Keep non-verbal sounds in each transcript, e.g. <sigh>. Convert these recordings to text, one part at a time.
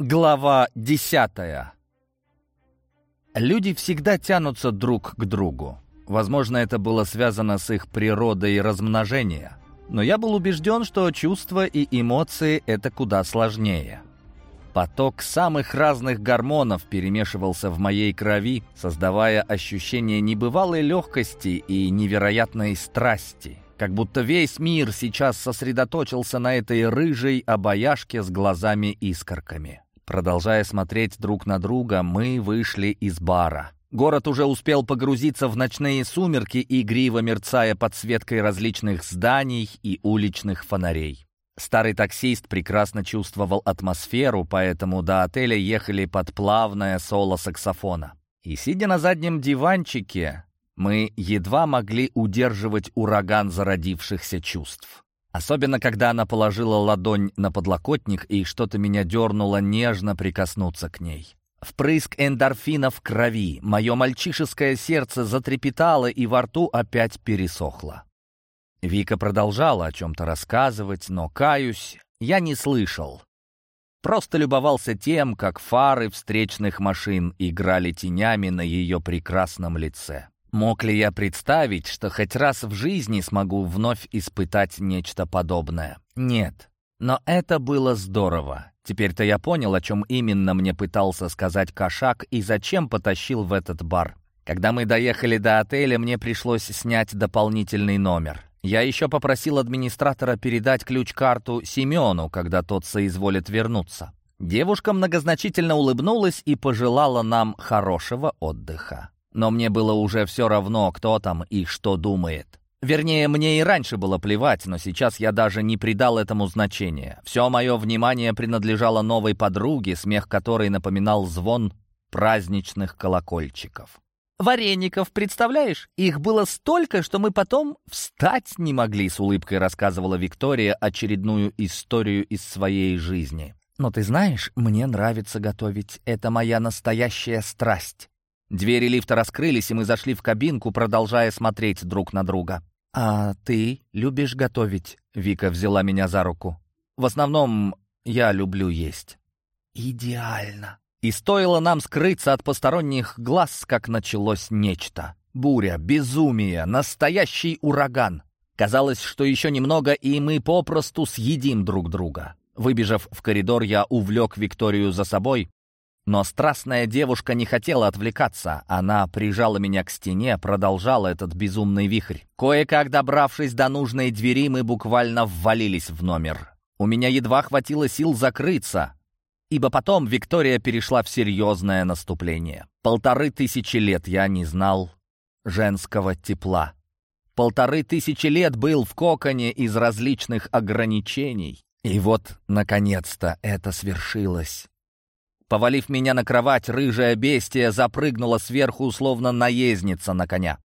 Глава десятая. Люди всегда тянутся друг к другу. Возможно, это было связано с их природой размножения. Но я был убежден, что чувства и эмоции — это куда сложнее. Поток самых разных гормонов перемешивался в моей крови, создавая ощущение небывалой легкости и невероятной страсти. Как будто весь мир сейчас сосредоточился на этой рыжей обаяшке с глазами-искорками. Продолжая смотреть друг на друга, мы вышли из бара. Город уже успел погрузиться в ночные сумерки, игриво мерцая подсветкой различных зданий и уличных фонарей. Старый таксист прекрасно чувствовал атмосферу, поэтому до отеля ехали под плавное соло саксофона. И сидя на заднем диванчике, мы едва могли удерживать ураган зародившихся чувств. Особенно, когда она положила ладонь на подлокотник и что-то меня дернуло нежно прикоснуться к ней. Впрыск эндорфина в крови, мое мальчишеское сердце затрепетало и во рту опять пересохло. Вика продолжала о чем-то рассказывать, но, каюсь, я не слышал. Просто любовался тем, как фары встречных машин играли тенями на ее прекрасном лице. Мог ли я представить, что хоть раз в жизни смогу вновь испытать нечто подобное? Нет. Но это было здорово. Теперь-то я понял, о чем именно мне пытался сказать кошак и зачем потащил в этот бар. Когда мы доехали до отеля, мне пришлось снять дополнительный номер. Я еще попросил администратора передать ключ-карту Семену, когда тот соизволит вернуться. Девушка многозначительно улыбнулась и пожелала нам хорошего отдыха. Но мне было уже все равно, кто там и что думает. Вернее, мне и раньше было плевать, но сейчас я даже не придал этому значения. Все мое внимание принадлежало новой подруге, смех которой напоминал звон праздничных колокольчиков. «Вареников, представляешь? Их было столько, что мы потом встать не могли», с улыбкой рассказывала Виктория очередную историю из своей жизни. «Но ты знаешь, мне нравится готовить. Это моя настоящая страсть. Двери лифта раскрылись, и мы зашли в кабинку, продолжая смотреть друг на друга. «А ты любишь готовить?» Вика взяла меня за руку. «В основном я люблю есть». «Идеально!» И стоило нам скрыться от посторонних глаз, как началось нечто. Буря, безумие, настоящий ураган. Казалось, что еще немного, и мы попросту съедим друг друга. Выбежав в коридор, я увлек Викторию за собой, но страстная девушка не хотела отвлекаться. Она прижала меня к стене, продолжала этот безумный вихрь. Кое-как добравшись до нужной двери, мы буквально ввалились в номер. У меня едва хватило сил закрыться, ибо потом Виктория перешла в серьезное наступление. Полторы тысячи лет я не знал женского тепла. Полторы тысячи лет был в коконе из различных ограничений. И вот, наконец-то, это свершилось. Повалив меня на кровать, рыжая бестия запрыгнула сверху, словно наездница на коня.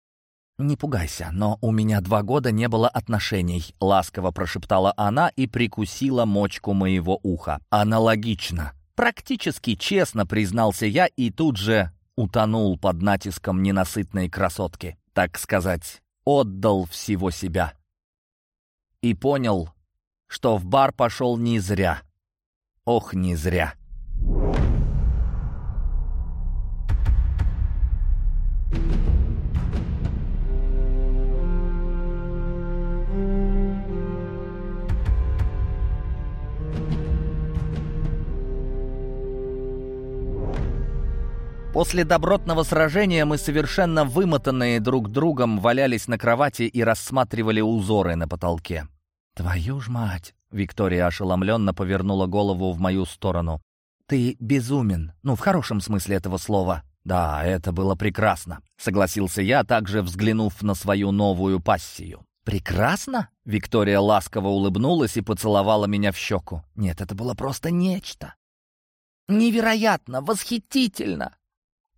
«Не пугайся, но у меня два года не было отношений», — ласково прошептала она и прикусила мочку моего уха. «Аналогично». Практически честно признался я и тут же утонул под натиском ненасытной красотки. Так сказать, отдал всего себя. И понял, что в бар пошел не зря. Ох, не зря. После добротного сражения мы совершенно вымотанные друг другом валялись на кровати и рассматривали узоры на потолке. «Твою ж мать!» — Виктория ошеломленно повернула голову в мою сторону. «Ты безумен. Ну, в хорошем смысле этого слова». «Да, это было прекрасно», — согласился я, также взглянув на свою новую пассию. «Прекрасно?» — Виктория ласково улыбнулась и поцеловала меня в щеку. «Нет, это было просто нечто. Невероятно, восхитительно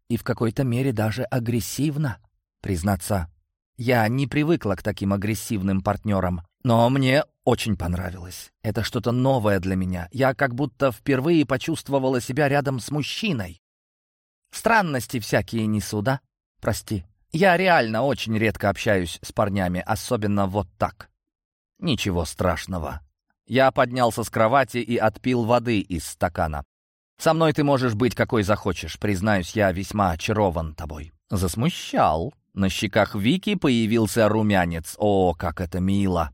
и в какой-то мере даже агрессивно. Признаться, я не привыкла к таким агрессивным партнерам, но мне очень понравилось. Это что-то новое для меня. Я как будто впервые почувствовала себя рядом с мужчиной. Странности всякие несу, да? Прости. Я реально очень редко общаюсь с парнями, особенно вот так. Ничего страшного. Я поднялся с кровати и отпил воды из стакана. Со мной ты можешь быть какой захочешь. Признаюсь, я весьма очарован тобой». Засмущал. На щеках Вики появился румянец. О, как это мило!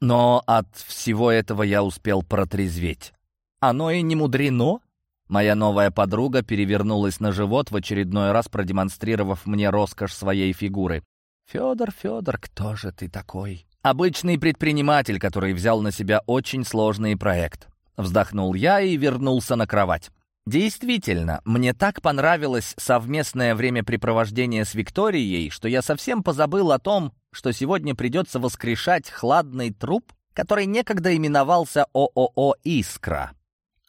Но от всего этого я успел протрезветь. Оно и не мудрено. Моя новая подруга перевернулась на живот, в очередной раз продемонстрировав мне роскошь своей фигуры. «Федор, Федор, кто же ты такой?» «Обычный предприниматель, который взял на себя очень сложный проект». Вздохнул я и вернулся на кровать. Действительно, мне так понравилось совместное времяпрепровождение с Викторией, что я совсем позабыл о том, что сегодня придется воскрешать хладный труп, который некогда именовался ООО «Искра».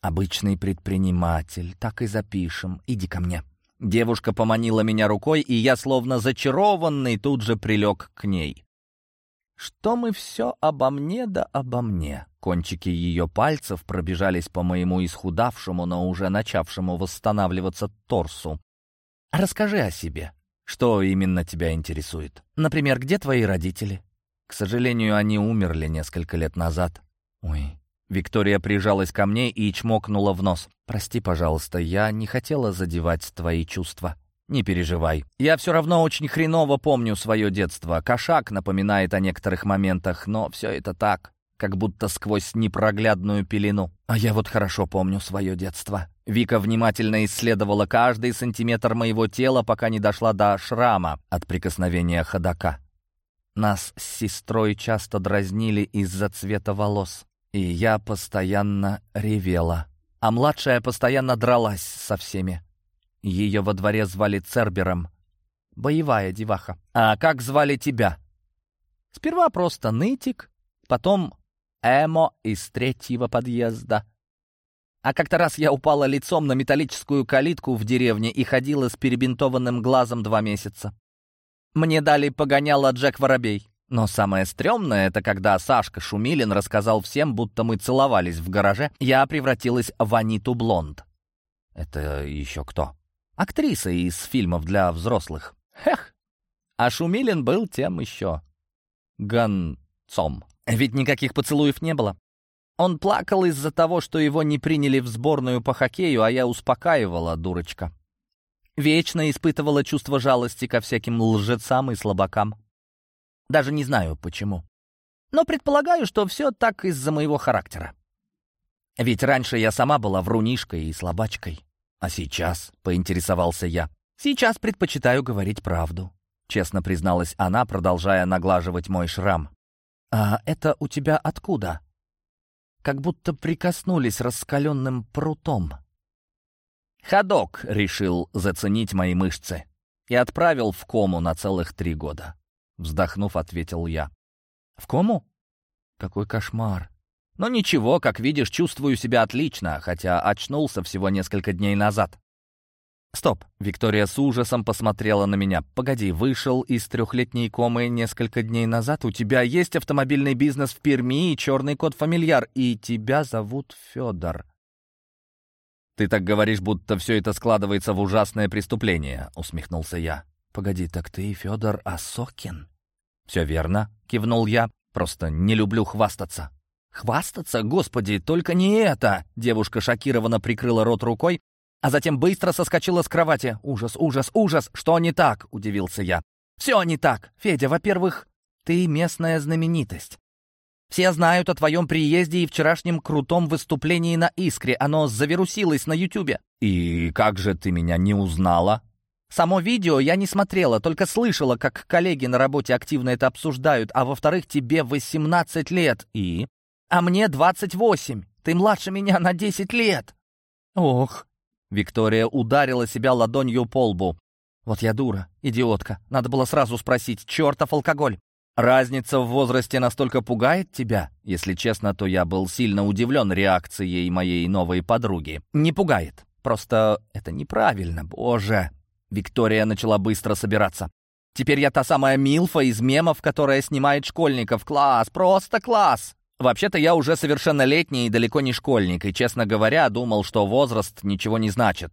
«Обычный предприниматель, так и запишем. Иди ко мне». Девушка поманила меня рукой, и я, словно зачарованный, тут же прилег к ней. Что мы все обо мне да обо мне. Кончики ее пальцев пробежались по моему исхудавшему, но уже начавшему восстанавливаться торсу. Расскажи о себе. Что именно тебя интересует? Например, где твои родители? К сожалению, они умерли несколько лет назад. Ой. Виктория прижалась ко мне и чмокнула в нос. «Прости, пожалуйста, я не хотела задевать твои чувства». «Не переживай. Я все равно очень хреново помню свое детство. Кошак напоминает о некоторых моментах, но все это так, как будто сквозь непроглядную пелену. А я вот хорошо помню свое детство». Вика внимательно исследовала каждый сантиметр моего тела, пока не дошла до шрама от прикосновения ходока. Нас с сестрой часто дразнили из-за цвета волос, и я постоянно ревела, а младшая постоянно дралась со всеми. Ее во дворе звали Цербером. Боевая деваха. А как звали тебя? Сперва просто Нытик, потом Эмо из третьего подъезда. А как-то раз я упала лицом на металлическую калитку в деревне и ходила с перебинтованным глазом два месяца. Мне дали погоняло Джек Воробей. Но самое стрёмное — это когда Сашка Шумилин рассказал всем, будто мы целовались в гараже, я превратилась в Аниту Блонд. Это еще кто? Актриса из фильмов для взрослых. Хех! А Шумилин был тем еще. Гонцом. Ведь никаких поцелуев не было. Он плакал из-за того, что его не приняли в сборную по хоккею, а я успокаивала, дурочка. Вечно испытывала чувство жалости ко всяким лжецам и слабакам. Даже не знаю, почему. Но предполагаю, что все так из-за моего характера. Ведь раньше я сама была врунишкой и слабачкой. «А сейчас?» — поинтересовался я. «Сейчас предпочитаю говорить правду», — честно призналась она, продолжая наглаживать мой шрам. «А это у тебя откуда?» «Как будто прикоснулись раскаленным прутом». Ходок решил заценить мои мышцы и отправил в кому на целых три года. Вздохнув, ответил я. «В кому? Какой кошмар!» Но ничего, как видишь, чувствую себя отлично, хотя очнулся всего несколько дней назад. Стоп. Виктория с ужасом посмотрела на меня. Погоди, вышел из трехлетней комы несколько дней назад. У тебя есть автомобильный бизнес в Перми и черный кот-фамильяр, и тебя зовут Федор. Ты так говоришь, будто все это складывается в ужасное преступление, усмехнулся я. Погоди, так ты Федор Осокин? Все верно, кивнул я. Просто не люблю хвастаться. «Хвастаться? Господи, только не это!» Девушка шокированно прикрыла рот рукой, а затем быстро соскочила с кровати. «Ужас, ужас, ужас! Что не так?» — удивился я. «Все не так! Федя, во-первых, ты местная знаменитость. Все знают о твоем приезде и вчерашнем крутом выступлении на «Искре». Оно завирусилось на Ютубе». «И как же ты меня не узнала?» «Само видео я не смотрела, только слышала, как коллеги на работе активно это обсуждают, а во-вторых, тебе 18 лет, и...» а мне 28. Ты младше меня на 10 лет». «Ох!» Виктория ударила себя ладонью по лбу. «Вот я дура, идиотка. Надо было сразу спросить, чертов алкоголь. Разница в возрасте настолько пугает тебя? Если честно, то я был сильно удивлен реакцией моей новой подруги. Не пугает. Просто это неправильно, боже!» Виктория начала быстро собираться. «Теперь я та самая Милфа из мемов, которая снимает школьников. Класс, просто класс!» Вообще-то я уже совершеннолетний и далеко не школьник, и, честно говоря, думал, что возраст ничего не значит.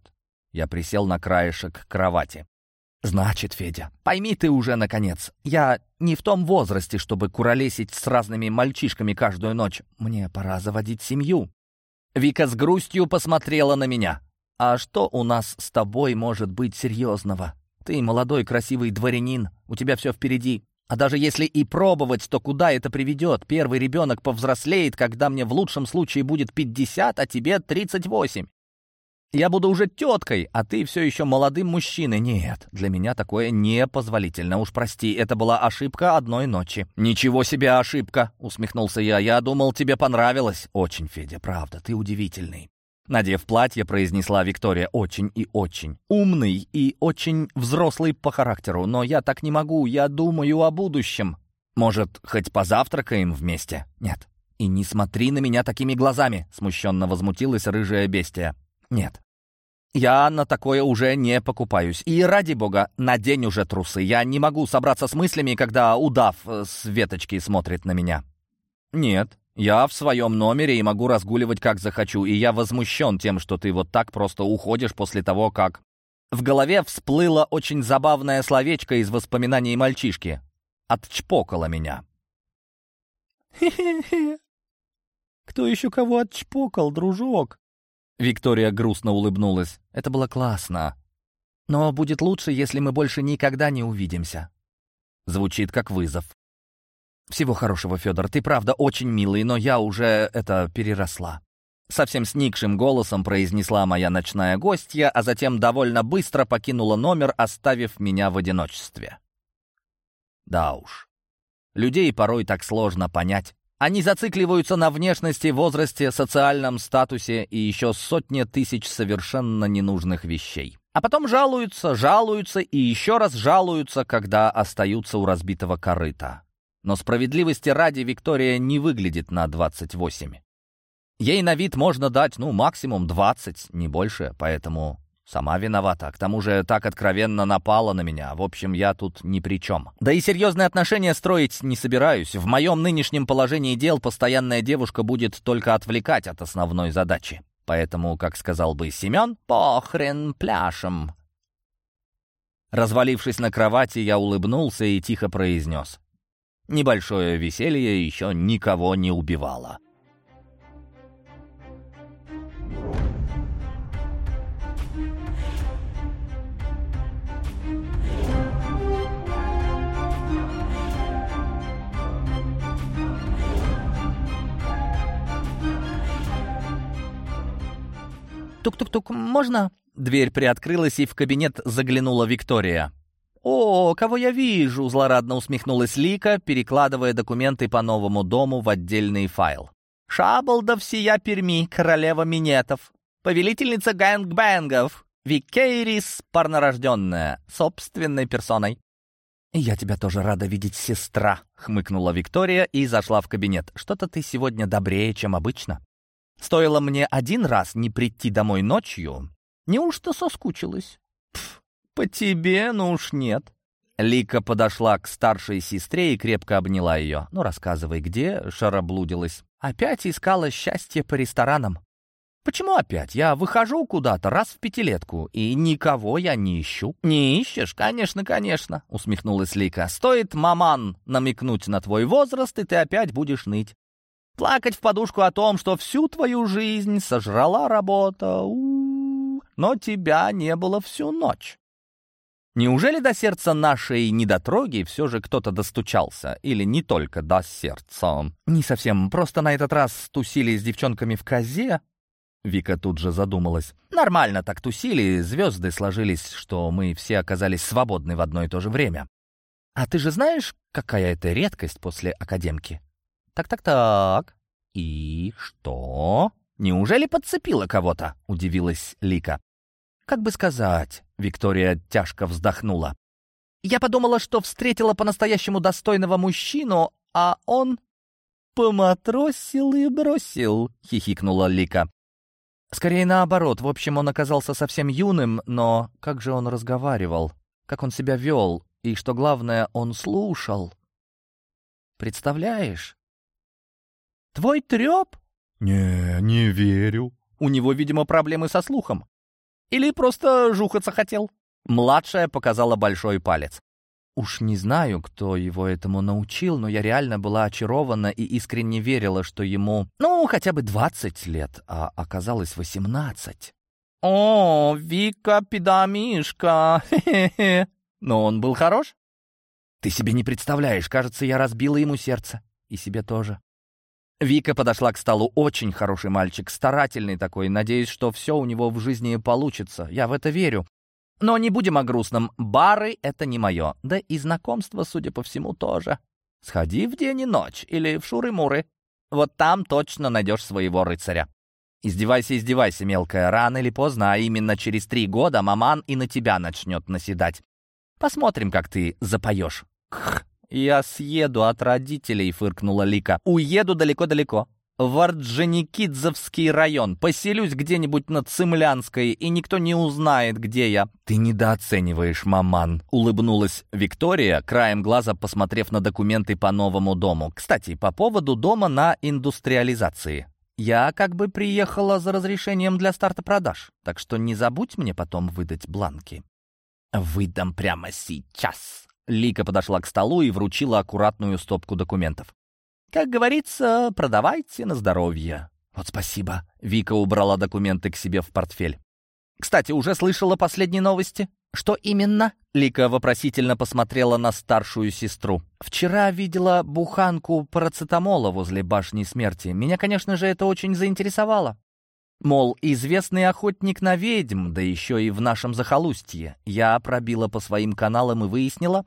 Я присел на краешек кровати. «Значит, Федя, пойми ты уже, наконец, я не в том возрасте, чтобы куролесить с разными мальчишками каждую ночь. Мне пора заводить семью. Вика с грустью посмотрела на меня. «А что у нас с тобой может быть серьезного? Ты молодой красивый дворянин, у тебя все впереди. А даже если и пробовать, то куда это приведет? Первый ребенок повзрослеет, когда мне в лучшем случае будет 50, а тебе 38. Я буду уже теткой, а ты все еще молодым мужчиной. Нет, для меня такое непозволительно. Уж прости, это была ошибка одной ночи. Ничего себе ошибка, усмехнулся я. Я думал, тебе понравилось. Очень, Федя, правда, ты удивительный. Надев платье, произнесла Виктория очень и очень. Умный и очень взрослый по характеру, но я так не могу, я думаю о будущем. Может, хоть позавтракаем вместе? Нет. И не смотри на меня такими глазами, смущенно возмутилась рыжая бестия. Нет. Я на такое уже не покупаюсь. И ради бога, надень уже трусы. Я не могу собраться с мыслями, когда удав э, с веточки смотрит на меня. Нет, я в своем номере и могу разгуливать как захочу, и я возмущен тем, что ты вот так просто уходишь после того, как... В голове всплыло очень забавное словечко из воспоминаний мальчишки. Отчпокало меня. «Хе-хе-хе! Кто еще кого отчпокал, дружок?» Виктория грустно улыбнулась. «Это было классно. Но будет лучше, если мы больше никогда не увидимся». Звучит как вызов. «Всего хорошего, Федор. Ты правда очень милый, но я уже это переросла». Совсем сникшим голосом произнесла моя ночная гостья, а затем довольно быстро покинула номер, оставив меня в одиночестве. Да уж. Людей порой так сложно понять. Они зацикливаются на внешности, возрасте, социальном статусе и еще сотне тысяч совершенно ненужных вещей. А потом жалуются, жалуются и еще раз жалуются, когда остаются у разбитого корыта. Но справедливости ради Виктория не выглядит на 28. Ей на вид можно дать, ну, максимум 20, не больше, поэтому сама виновата. К тому же так откровенно напала на меня. В общем, я тут ни при чем. Да и серьезные отношения строить не собираюсь. В моем нынешнем положении дел постоянная девушка будет только отвлекать от основной задачи. Поэтому, как сказал бы Семен, похрен пляшем. Развалившись на кровати, я улыбнулся и тихо произнес. Небольшое веселье еще никого не убивало. «Тук-тук-тук, можно?» Дверь приоткрылась, и в кабинет заглянула Виктория. «О, кого я вижу!» — злорадно усмехнулась Лика, перекладывая документы по новому дому в отдельный файл. «Шаболда всея Перми, королева минетов, повелительница гэнгбэнгов, Викейрис, порнорожденная, собственной персоной». «Я тебя тоже рада видеть, сестра», — хмыкнула Виктория и зашла в кабинет. «Что-то ты сегодня добрее, чем обычно. Стоило мне один раз не прийти домой ночью. Неужто соскучилась?» «По тебе, ну уж нет». Лика подошла к старшей сестре и крепко обняла ее. «Ну, рассказывай, где шароблудилась?» «Опять искала счастье по ресторанам». «Почему опять? Я выхожу куда-то раз в пятилетку, и никого я не ищу». «Не ищешь? Конечно, конечно», — усмехнулась Лика. «Стоит, маман, намекнуть на твой возраст, и ты опять будешь ныть. Плакать в подушку о том, что всю твою жизнь сожрала работа, у -у -у, но тебя не было всю ночь». Неужели до сердца нашей недотроги все же кто-то достучался? Или не только до сердца? Не совсем. Просто на этот раз тусили с девчонками в козе. Вика тут же задумалась. Нормально так тусили, звезды сложились, что мы все оказались свободны в одно и то же время. А ты же знаешь, какая это редкость после академки? Так-так-так. И что? Неужели подцепила кого-то? Удивилась Лика. Как бы сказать, Виктория тяжко вздохнула. Я подумала, что встретила по-настоящему достойного мужчину, а он поматросил и бросил, хихикнула Лика. Скорее наоборот, в общем, он оказался совсем юным, но как же он разговаривал, как он себя вел, и, что главное, он слушал. Представляешь? Твой треп? Не, не верю. У него, видимо, проблемы со слухом. Или просто жухаться хотел?» Младшая показала большой палец. Уж не знаю, кто его этому научил, но я реально была очарована и искренне верила, что ему, ну, хотя бы 20 лет, а оказалось 18. «О, Вика, педамишка, хе-хе-хе!» Но он был хорош? Ты себе не представляешь, кажется, я разбила ему сердце. И себе тоже. Вика подошла к столу. Очень хороший мальчик, старательный такой. Надеюсь, что все у него в жизни получится. Я в это верю. Но не будем о грустном. Бары — это не мое. Да и знакомство, судя по всему, тоже. Сходи в день и ночь или в шуры-муры. Вот там точно найдешь своего рыцаря. Издевайся, издевайся, мелкая. Рано или поздно, а именно через три года, маман и на тебя начнет наседать. Посмотрим, как ты запоешь. Кх, я съеду от родителей, фыркнула Лика. Уеду далеко-далеко в Орджоникидзевский район. Поселюсь где-нибудь на Цимлянской, и никто не узнает, где я». «Ты недооцениваешь, маман», — улыбнулась Виктория, краем глаза посмотрев на документы по новому дому. «Кстати, по поводу дома на индустриализации. Я как бы приехала за разрешением для старта продаж, так что не забудь мне потом выдать бланки». «Выдам прямо сейчас». Лика подошла к столу и вручила аккуратную стопку документов. Как говорится, продавайте на здоровье. Вот спасибо. Вика убрала документы к себе в портфель. Кстати, уже слышала последние новости? Что именно? Лика вопросительно посмотрела на старшую сестру. Вчера видела буханку парацетамола возле башни смерти. Меня, конечно же, это очень заинтересовало. Мол, известный охотник на ведьм, да еще и в нашем захолустье. Я пробила по своим каналам и выяснила,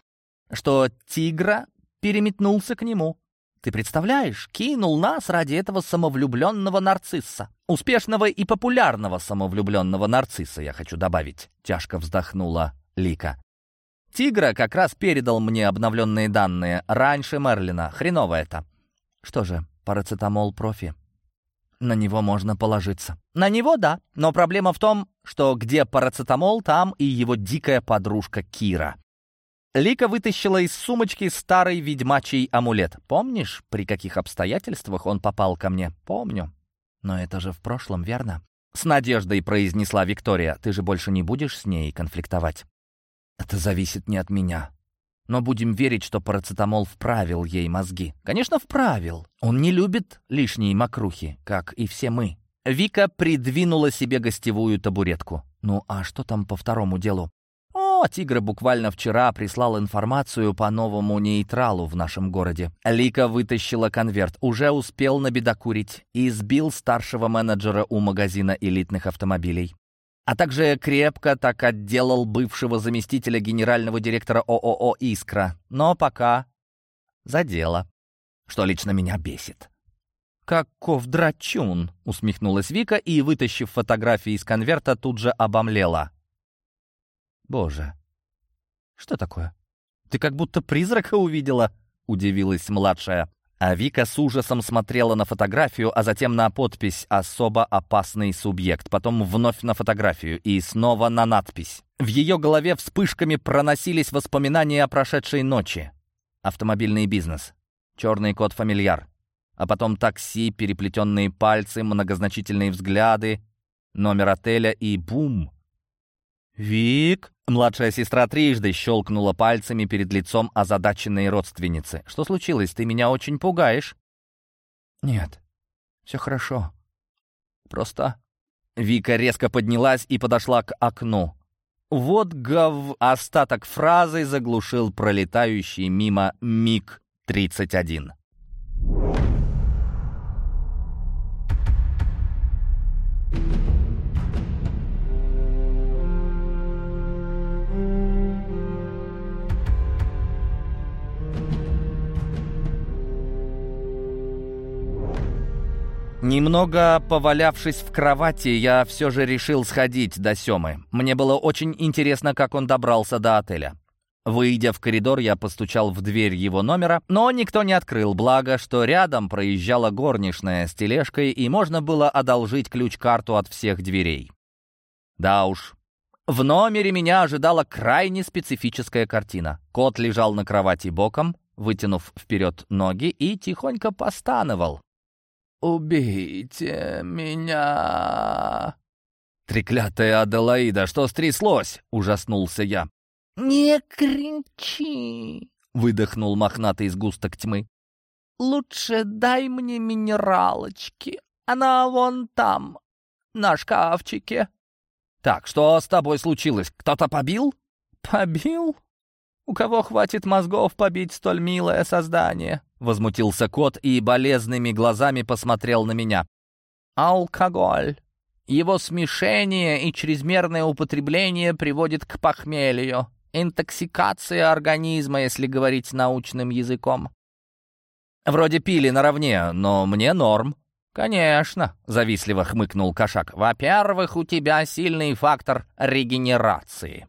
что тигра переметнулся к нему. Ты представляешь, кинул нас ради этого самовлюбленного нарцисса. Успешного и популярного самовлюбленного нарцисса, я хочу добавить. Тяжко вздохнула Лика. Тигра как раз передал мне обновленные данные. Раньше Мерлина. Хреново это. Что же, парацетамол профи. На него можно положиться. На него, да. Но проблема в том, что где парацетамол, там и его дикая подружка Кира. Лика вытащила из сумочки старый ведьмачий амулет. Помнишь, при каких обстоятельствах он попал ко мне? Помню. Но это же в прошлом, верно? С надеждой произнесла Виктория. Ты же больше не будешь с ней конфликтовать? Это зависит не от меня. Но будем верить, что парацетамол вправил ей мозги. Конечно, вправил. Он не любит лишней мокрухи, как и все мы. Вика придвинула себе гостевую табуретку. Ну а что там по второму делу? О, Тигра буквально вчера прислал информацию по новому нейтралу в нашем городе. Лика вытащила конверт, уже успел набедокурить и сбил старшего менеджера у магазина элитных автомобилей. А также крепко так отделал бывшего заместителя генерального директора ООО «Искра». Но пока за дело, что лично меня бесит. «Каков драчун!» — усмехнулась Вика и, вытащив фотографии из конверта, тут же обомлела. «Боже, что такое? Ты как будто призрака увидела?» — удивилась младшая. А Вика с ужасом смотрела на фотографию, а затем на подпись «Особо опасный субъект», потом вновь на фотографию и снова на надпись. В ее голове вспышками проносились воспоминания о прошедшей ночи. Автомобильный бизнес, черный кот фамильяр, а потом такси, переплетенные пальцы, многозначительные взгляды, номер отеля и бум! «Вик!» Младшая сестра трижды щелкнула пальцами перед лицом озадаченной родственницы. «Что случилось? Ты меня очень пугаешь». «Нет, все хорошо. Просто...» Вика резко поднялась и подошла к окну. Вот гов... Остаток фразы заглушил пролетающий мимо МиГ-31. Немного повалявшись в кровати, я все же решил сходить до Семы. Мне было очень интересно, как он добрался до отеля. Выйдя в коридор, я постучал в дверь его номера, но никто не открыл, благо, что рядом проезжала горничная с тележкой, и можно было одолжить ключ-карту от всех дверей. Да уж, в номере меня ожидала крайне специфическая картина. Кот лежал на кровати боком, вытянув вперед ноги и тихонько постановал. «Убейте меня!» «Треклятая Аделаида, что стряслось?» — ужаснулся я. «Не кричи!» — выдохнул мохнатый сгусток тьмы. «Лучше дай мне минералочки. Она вон там, на шкафчике». «Так, что с тобой случилось? Кто-то побил?» «Побил? У кого хватит мозгов побить столь милое создание?» Возмутился кот и болезными глазами посмотрел на меня. «Алкоголь. Его смешение и чрезмерное употребление приводит к похмелью. Интоксикация организма, если говорить научным языком. Вроде пили наравне, но мне норм. «Конечно», — завистливо хмыкнул кошак. «Во-первых, у тебя сильный фактор регенерации.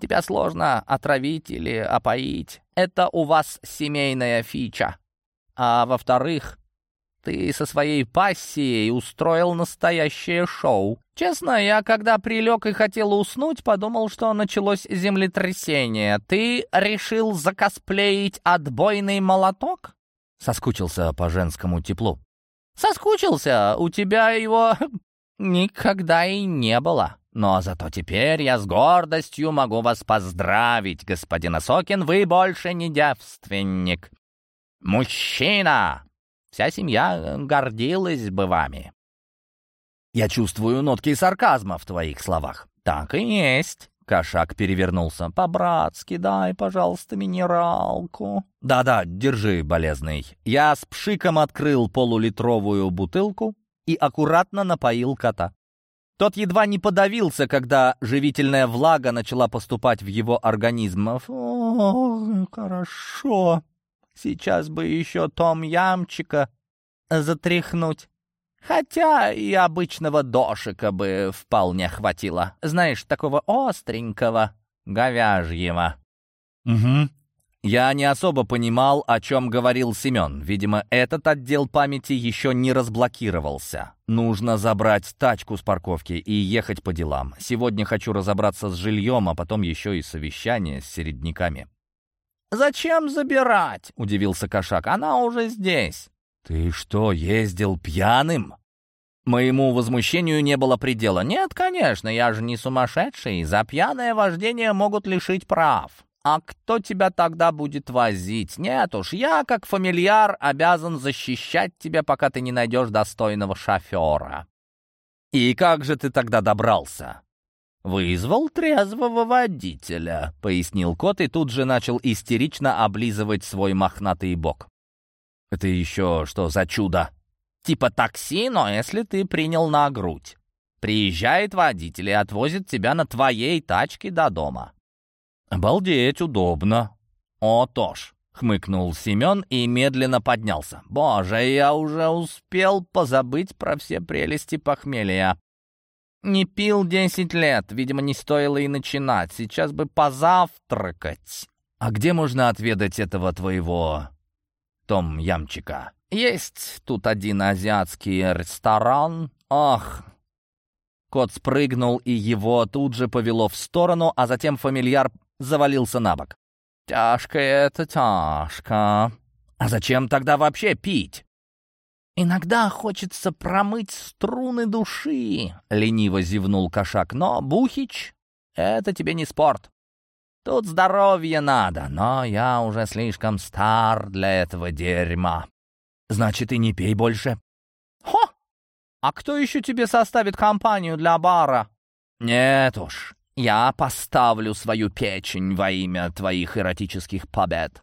Тебя сложно отравить или опоить. Это у вас семейная фича. А во-вторых, ты со своей пассией устроил настоящее шоу. Честно, я когда прилег и хотел уснуть, подумал, что началось землетрясение. Ты решил закосплеить отбойный молоток? Соскучился по женскому теплу. Соскучился? У тебя его <laughs> никогда и не было. Но зато теперь я с гордостью могу вас поздравить, господин Осокин, вы больше не девственник. Мужчина! Вся семья гордилась бы вами. Я чувствую нотки сарказма в твоих словах. Так и есть. Кошак перевернулся. «По-братски дай, пожалуйста, минералку». «Да-да, держи, болезный». Я с пшиком открыл полулитровую бутылку и аккуратно напоил кота. Тот едва не подавился, когда живительная влага начала поступать в его организм. «О, хорошо», Сейчас бы еще том ямчика затряхнуть. Хотя и обычного дошика бы вполне хватило. Знаешь, такого остренького, говяжьего. Угу. Я не особо понимал, о чем говорил Семен. Видимо, этот отдел памяти еще не разблокировался. Нужно забрать тачку с парковки и ехать по делам. Сегодня хочу разобраться с жильем, а потом еще и совещание с середняками. «Зачем забирать?» — удивился кошак. «Она уже здесь». «Ты что, ездил пьяным?» Моему возмущению не было предела. «Нет, конечно, я же не сумасшедший. За пьяное вождение могут лишить прав. А кто тебя тогда будет возить? Нет уж, я, как фамильяр, обязан защищать тебя, пока ты не найдешь достойного шофера». «И как же ты тогда добрался?» «Вызвал трезвого водителя», — пояснил кот и тут же начал истерично облизывать свой мохнатый бок. «Это еще что за чудо?» «Типа такси, но если ты принял на грудь. Приезжает водитель и отвозит тебя на твоей тачке до дома». «Обалдеть, удобно». «О, тож», — хмыкнул Семен и медленно поднялся. «Боже, я уже успел позабыть про все прелести похмелья. Не пил десять лет, видимо, не стоило и начинать. Сейчас бы позавтракать. А где можно отведать этого твоего том ямчика? Есть тут один азиатский ресторан. Ах, Кот спрыгнул, и его тут же повело в сторону, а затем фамильяр завалился на бок. «Тяжко это, тяжко. А зачем тогда вообще пить?» «Иногда хочется промыть струны души», — лениво зевнул кошак. «Но, Бухич, это тебе не спорт. Тут здоровье надо, но я уже слишком стар для этого дерьма». «Значит, и не пей больше». «Хо! А кто еще тебе составит компанию для бара?» «Нет уж, я поставлю свою печень во имя твоих эротических побед».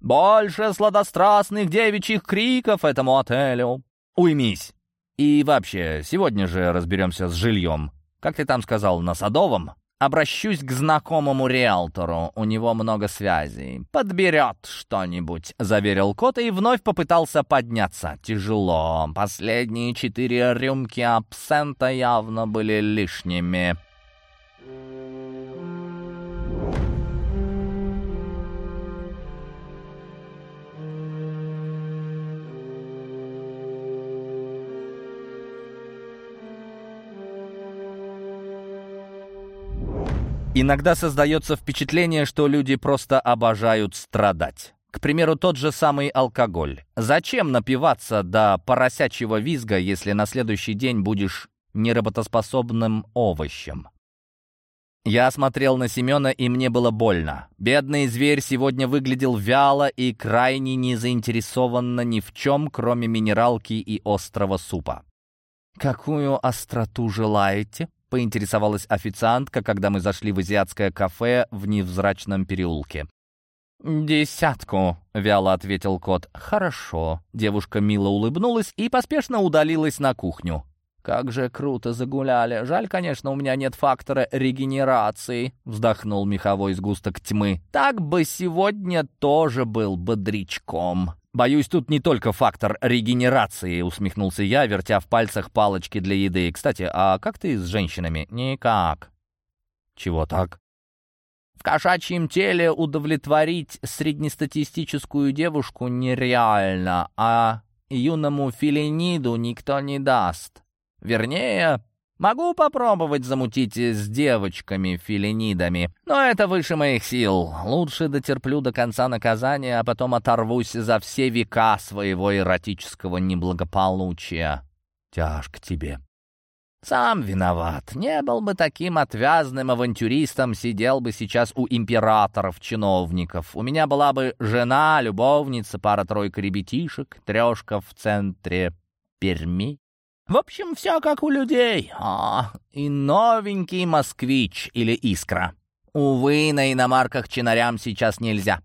Больше сладострастных девичьих криков этому отелю. Уймись. И вообще, сегодня же разберемся с жильем. Как ты там сказал, на Садовом? Обращусь к знакомому риэлтору, у него много связей. Подберет что-нибудь», — заверил кот и вновь попытался подняться. Тяжело. Последние четыре рюмки абсента явно были лишними. Иногда создается впечатление, что люди просто обожают страдать. К примеру, тот же самый алкоголь. Зачем напиваться до поросячьего визга, если на следующий день будешь неработоспособным овощем? Я смотрел на Семена, и мне было больно. Бедный зверь сегодня выглядел вяло и крайне не заинтересованно ни в чем, кроме минералки и острого супа. «Какую остроту желаете?» — поинтересовалась официантка, когда мы зашли в азиатское кафе в невзрачном переулке. «Десятку», — вяло ответил кот. «Хорошо». Девушка мило улыбнулась и поспешно удалилась на кухню. «Как же круто загуляли! Жаль, конечно, у меня нет фактора регенерации», — вздохнул меховой сгусток тьмы. «Так бы сегодня тоже был бодрячком». «Боюсь, тут не только фактор регенерации», — усмехнулся я, вертя в пальцах палочки для еды. «Кстати, а как ты с женщинами?» «Никак». «Чего так?» В кошачьем теле удовлетворить среднестатистическую девушку нереально, а юному филиниду никто не даст. Вернее, могу попробовать замутить с девочками-филинидами, но это выше моих сил. Лучше дотерплю до конца наказания, а потом оторвусь за все века своего эротического неблагополучия. Тяжко тебе. Сам виноват. Не был бы таким отвязным авантюристом, сидел бы сейчас у императоров-чиновников. У меня была бы жена, любовница, пара-тройка ребятишек, трешка в центре Перми. В общем, все как у людей. А, и новенький москвич или искра. Увы, на иномарках чинарям сейчас нельзя.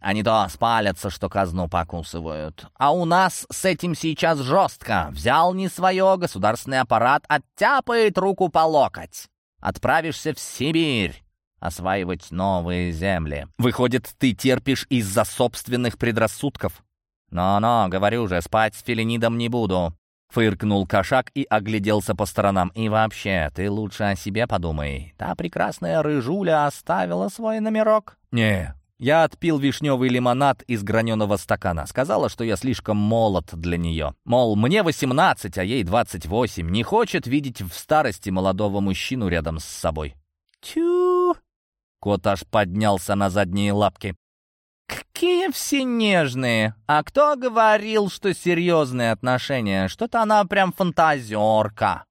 Они то спалятся, что казну покусывают. А у нас с этим сейчас жестко. Взял не свое, государственный аппарат оттяпает руку по локоть. Отправишься в Сибирь осваивать новые земли. Выходит, ты терпишь из-за собственных предрассудков? Но-но, говорю же, спать с филинидом не буду. Фыркнул кошак и огляделся по сторонам. «И вообще, ты лучше о себе подумай. Та прекрасная рыжуля оставила свой номерок?» «Не, я отпил вишневый лимонад из граненого стакана. Сказала, что я слишком молод для нее. Мол, мне 18, а ей 28. Не хочет видеть в старости молодого мужчину рядом с собой. Тю! Кот аж поднялся на задние лапки. «Какие все нежные! А кто говорил, что серьезные отношения? Что-то она прям фантазерка!»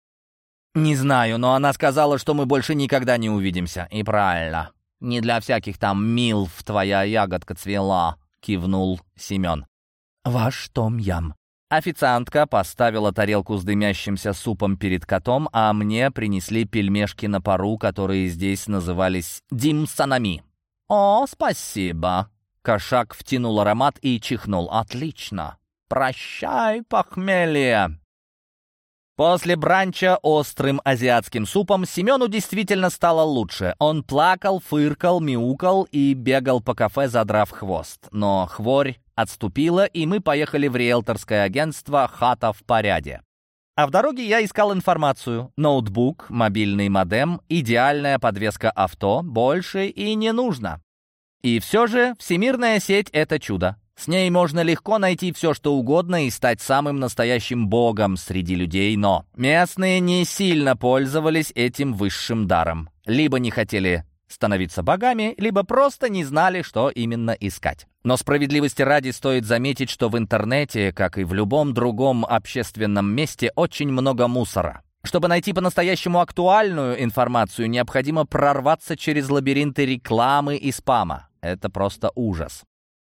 «Не знаю, но она сказала, что мы больше никогда не увидимся. И правильно. «Не для всяких там милф твоя ягодка цвела», — кивнул Семен. «Ваш том-ям». Официантка поставила тарелку с дымящимся супом перед котом, а мне принесли пельмешки на пару, которые здесь назывались димсанами. «О, спасибо!» Кошак втянул аромат и чихнул. «Отлично! Прощай, похмелье!» После бранча острым азиатским супом Семену действительно стало лучше. Он плакал, фыркал, мяукал и бегал по кафе, задрав хвост. Но хворь отступила, и мы поехали в риэлторское агентство «Хата в поряде». А в дороге я искал информацию. Ноутбук, мобильный модем, идеальная подвеска авто, больше и не нужно. И все же всемирная сеть — это чудо. С ней можно легко найти все, что угодно и стать самым настоящим богом среди людей, но местные не сильно пользовались этим высшим даром. Либо не хотели становиться богами, либо просто не знали, что именно искать. Но справедливости ради стоит заметить, что в интернете, как и в любом другом общественном месте, очень много мусора. Чтобы найти по-настоящему актуальную информацию, необходимо прорваться через лабиринты рекламы и спама. Это просто ужас.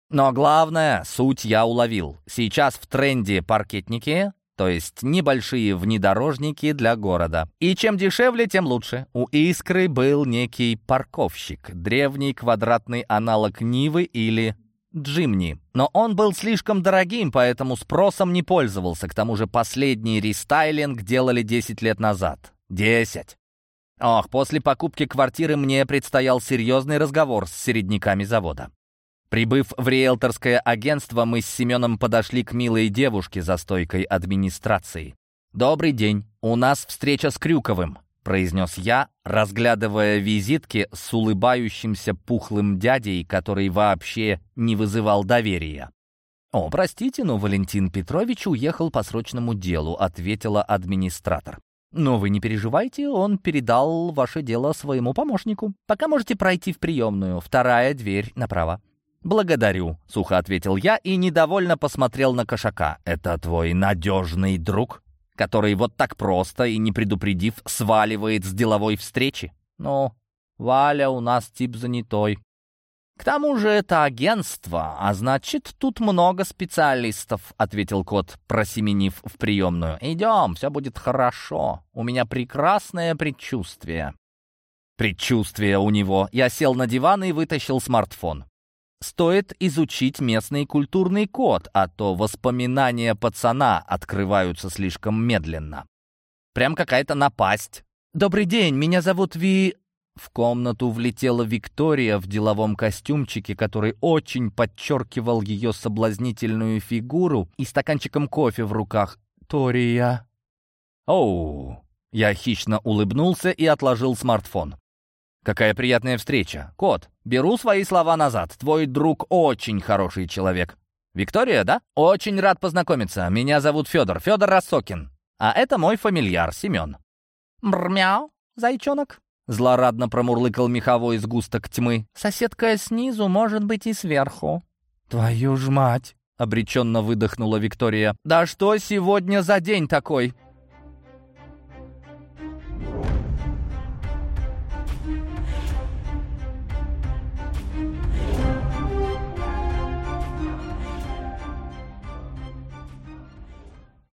Но главное, суть я уловил. Сейчас в тренде паркетники, то есть небольшие внедорожники для города. И чем дешевле, тем лучше. У «Искры» был некий парковщик, древний квадратный аналог «Нивы» или «Джимни». Но он был слишком дорогим, поэтому спросом не пользовался. К тому же последний рестайлинг делали 10 лет назад. 10! Ох, после покупки квартиры мне предстоял серьезный разговор с середняками завода. Прибыв в риэлторское агентство, мы с Семеном подошли к милой девушке за стойкой администрации. «Добрый день, у нас встреча с Крюковым», — произнес я, разглядывая визитки с улыбающимся пухлым дядей, который вообще не вызывал доверия. «О, простите, но Валентин Петрович уехал по срочному делу», — ответила администратор. «Но вы не переживайте, он передал ваше дело своему помощнику. Пока можете пройти в приемную, вторая дверь направо». «Благодарю», — сухо ответил я и недовольно посмотрел на кошака. «Это твой надежный друг, который вот так просто и не предупредив сваливает с деловой встречи?» «Ну, Валя у нас тип занятой. «К тому же это агентство, а значит, тут много специалистов», — ответил кот, просеменив в приемную. «Идем, все будет хорошо. У меня прекрасное предчувствие». Предчувствие у него. Я сел на диван и вытащил смартфон. Стоит изучить местный культурный код, а то воспоминания пацана открываются слишком медленно. Прям какая-то напасть. «Добрый день, меня зовут Ви...» В комнату влетела Виктория в деловом костюмчике, который очень подчеркивал ее соблазнительную фигуру и стаканчиком кофе в руках. «Тория!» «Оу!» Я хищно улыбнулся и отложил смартфон. «Какая приятная встреча! Кот, беру свои слова назад. Твой друг очень хороший человек. Виктория, да? Очень рад познакомиться. Меня зовут Федор, Федор Рассокин. А это мой фамильяр, Семен». «Мрмяу, зайчонок!» Злорадно промурлыкал меховой сгусток тьмы. «Соседка снизу, может быть, и сверху». «Твою ж мать!» — обреченно выдохнула Виктория. «Да что сегодня за день такой?»